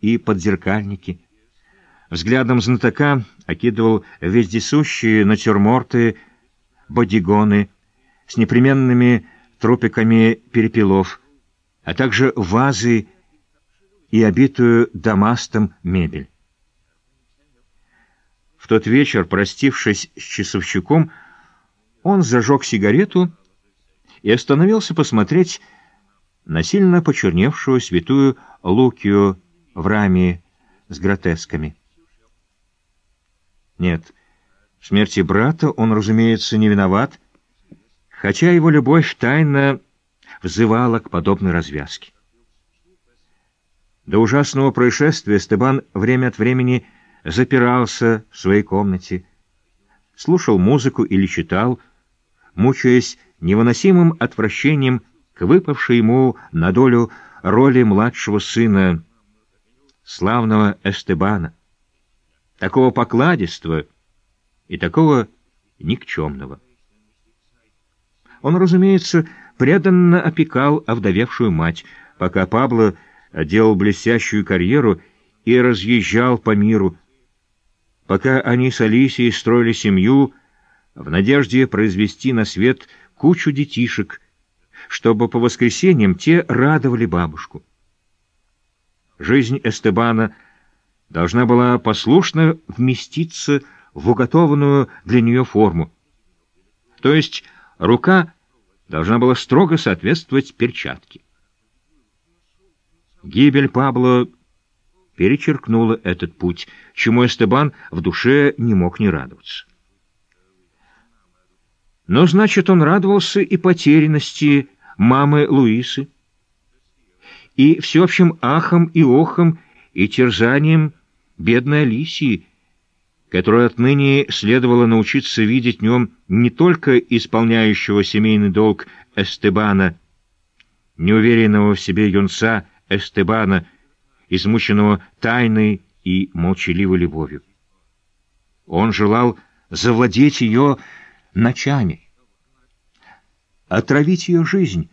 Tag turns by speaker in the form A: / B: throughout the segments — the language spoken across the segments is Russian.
A: и подзеркальники. Взглядом знатока окидывал вездесущие натюрморты, бодигоны с непременными тропиками перепелов, а также вазы и обитую дамастом мебель. В тот вечер, простившись с часовщиком, он зажег сигарету и остановился посмотреть на сильно почерневшую святую Лукию в раме с гротесками. Нет, в смерти брата он, разумеется, не виноват, хотя его любовь тайно взывала к подобной развязке. До ужасного происшествия Стебан время от времени запирался в своей комнате, слушал музыку или читал, мучаясь невыносимым отвращением к выпавшей ему на долю роли младшего сына, славного Эстебана, такого покладистого и такого никчемного. Он, разумеется, преданно опекал овдовевшую мать, пока Пабло делал блестящую карьеру и разъезжал по миру, пока они с Алисией строили семью в надежде произвести на свет кучу детишек, чтобы по воскресеньям те радовали бабушку. Жизнь Эстебана должна была послушно вместиться в уготованную для нее форму. То есть рука должна была строго соответствовать перчатке. Гибель Пабло перечеркнула этот путь, чему Эстебан в душе не мог не радоваться. Но, значит, он радовался и потерянности мамы Луисы, и всеобщим ахом и охом и терзанием бедной Алисии, которой отныне следовало научиться видеть в нем не только исполняющего семейный долг Эстебана, неуверенного в себе юнца Эстебана, измученного тайной и молчаливой любовью. Он желал завладеть ее ночами, отравить ее жизнь,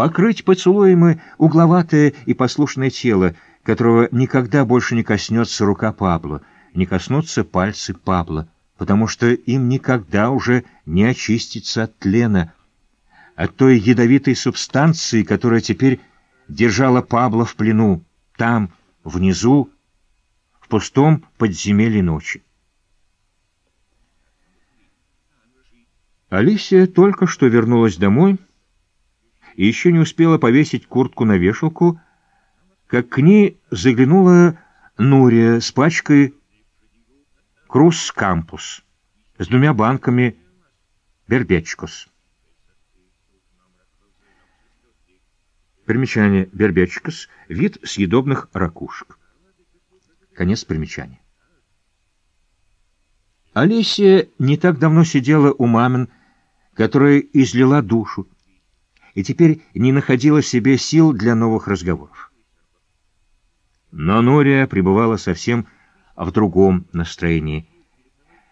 A: покрыть поцелуем угловатое и послушное тело, которого никогда больше не коснется рука Пабло, не коснутся пальцы Пабло, потому что им никогда уже не очиститься от тлена, от той ядовитой субстанции, которая теперь держала Пабло в плену, там, внизу, в пустом подземелье ночи. Алисия только что вернулась домой и еще не успела повесить куртку на вешалку, как к ней заглянула Нурия с пачкой «Крус Кампус» с двумя банками «Бербечкос». Примечание «Бербечкос» — вид съедобных ракушек. Конец примечания. Алисия не так давно сидела у мамин, которая излила душу, и теперь не находила себе сил для новых разговоров. Но Нория пребывала совсем в другом настроении.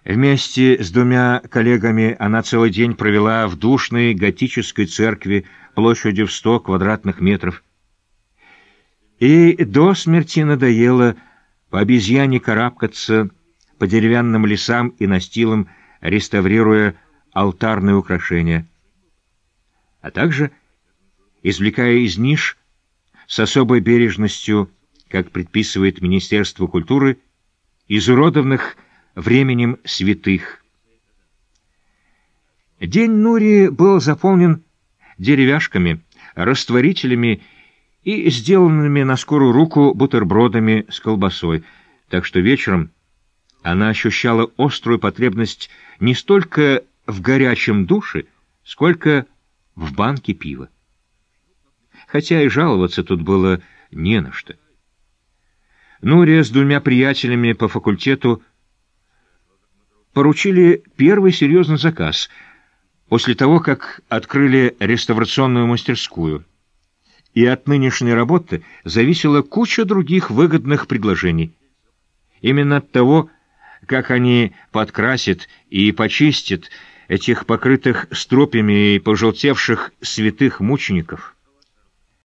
A: Вместе с двумя коллегами она целый день провела в душной готической церкви площадью в сто квадратных метров. И до смерти надоело по обезьяне карабкаться по деревянным лесам и настилам, реставрируя алтарные украшения, а также извлекая из ниш с особой бережностью, как предписывает Министерство культуры, изуродованных временем святых. День Нури был заполнен деревяшками, растворителями и сделанными на скорую руку бутербродами с колбасой, так что вечером она ощущала острую потребность не столько в горячем душе, сколько в банке пива. Хотя и жаловаться тут было не на что. Нурия с двумя приятелями по факультету поручили первый серьезный заказ после того, как открыли реставрационную мастерскую. И от нынешней работы зависела куча других выгодных предложений. Именно от того, как они подкрасят и почистят этих покрытых стропями и пожелтевших святых мучеников —